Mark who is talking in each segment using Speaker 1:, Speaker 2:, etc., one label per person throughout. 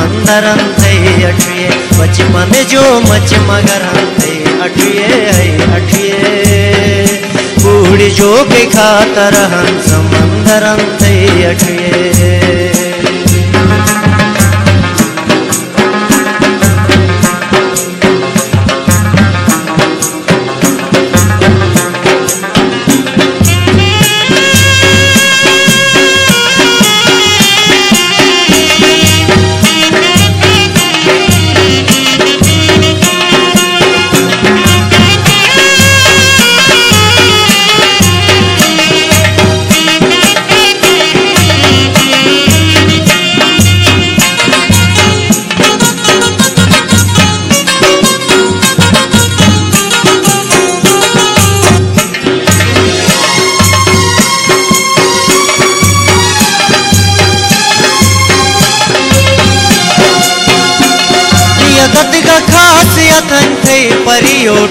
Speaker 1: समंदरन थे अठिए, बचपन जो मच मगर थे अठिए अठिए। बूढ़ जो के खातर हम समंदरन अठिए।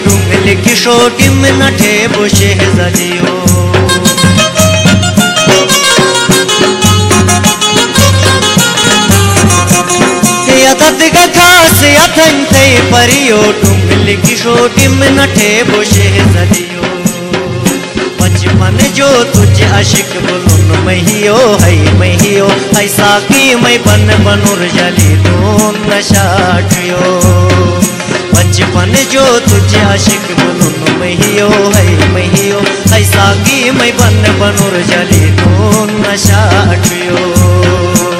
Speaker 1: परियो टुंगल किशोटिम नठे बुशे जलियो खासियतन थे परियो टुंगल किशोटिम नठे बुशे जलियो बचपन जो तुझ अशिक बुलुन महियो है महियो ऐसा की मैं बन बनुर जली दून नशाटियो बचपन जो तुझे आशिक बनू महियो है, महियो। ऐसा की मैं बन बनुर जली तो नशाटियो मुझे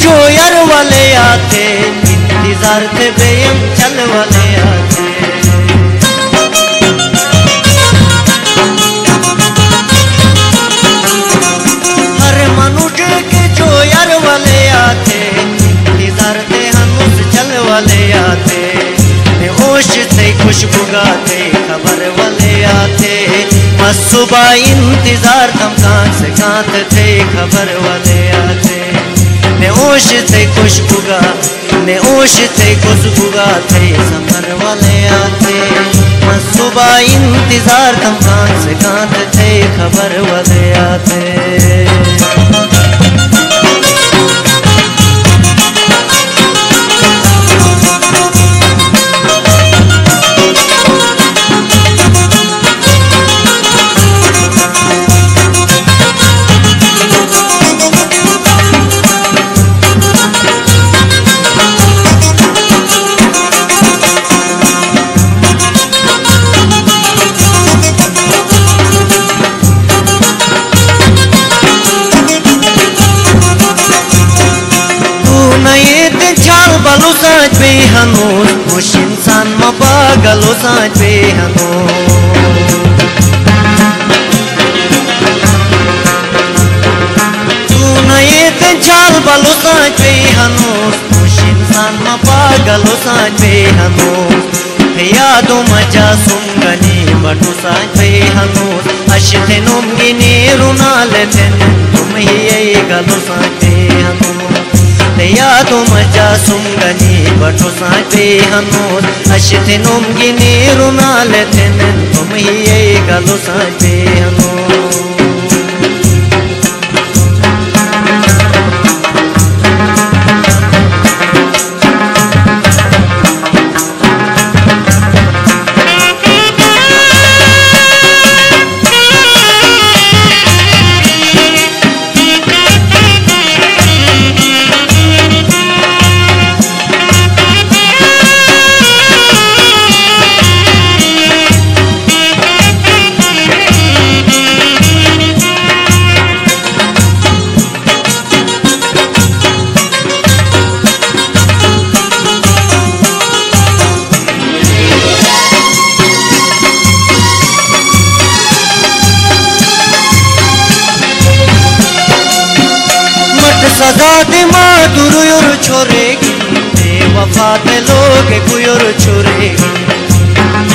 Speaker 1: जो यार वाले आते, इंतज़ार थे बेयम चल वाले आते। हर मनुष्य के जो यार वाले आते, इंतज़ार थे चल वाले आते। से खुशबू गाते, खबर वाले आते। बस सुबह इंतज़ार तम कांत से कांत थे, खबर वाले आते। ने ओश थे खुशबुगा ने ओश थे खुशबुगा थे समर वाले आते सुबह इंतज़ार तम कांत से थे, खबर वाले आते hanun Mushin san ma pagal o san pe hanun Tuna yete chal balo san pe hanun Mushin san ma pagal o san pe hanun Yaadu maja sungani matu san pe hanun Ashtenum gini runale ten Tum hiye galu san pe hanun यादो मज़ा सुंगनी बटू साँझ पे हनूस अशथे नुमगिनी रुनाल तेन तुम ही गलो साँझ पे हनूस सदा दे लोग कुयुर छोरेगी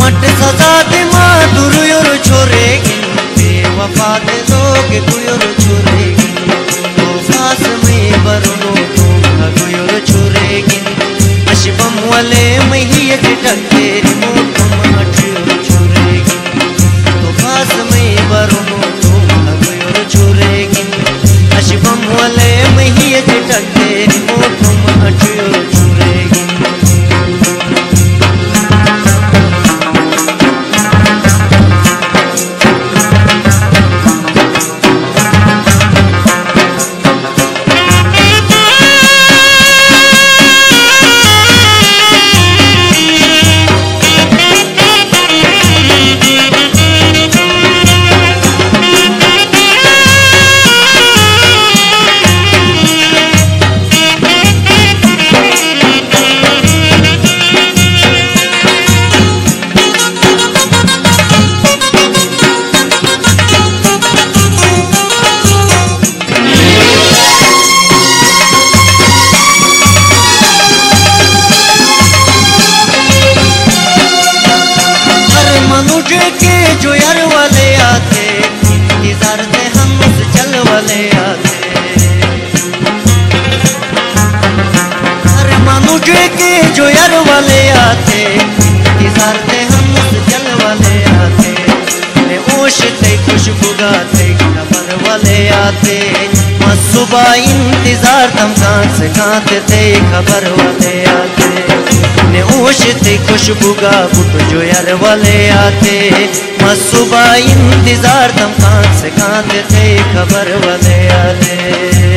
Speaker 1: मट सदा दिमा दुरुर छोरेगी वफा दे लोग कुयुर छोरेगी तो फास में बरनो तो कुयुर छोरेगी अशबम वाले मही जो यार वाले आते इंतज़ार थे हम जल वाले आते। ओशते खुशबू गाते, खबर वाले आते। सुबह इंतज़ार तम कांत से कांत थे, खबर वाले आते। ने ओशते खुशबू गा बुट जो यार वाले आते। सुबह इंतज़ार तम कांत से कांत थे, खबर वाले आते।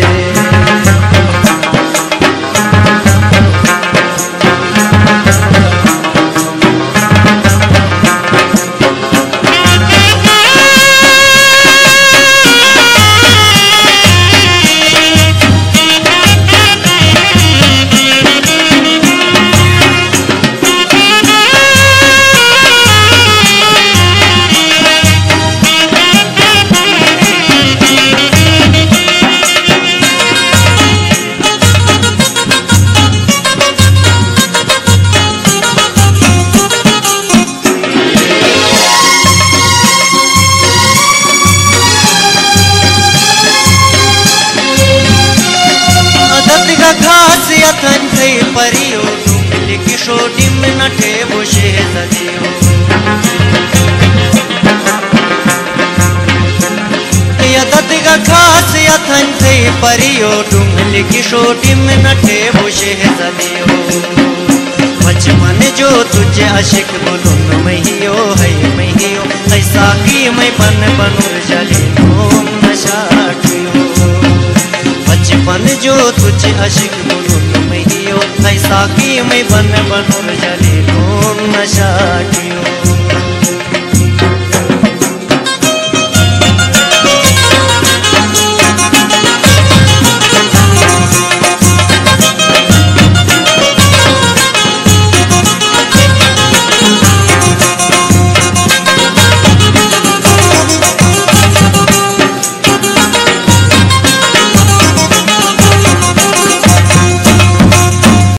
Speaker 1: अथन थे परियो डुमल किशो डिम नठे बोशे सदियो। बचपन जो तुझे आशिक बोलो महियो है, महियो। ऐसा की मैं बन बनूर जली नोम नशा बचपन जो तुझे आशिक बोलो ऐसा की मैं बन बनूर जली नशा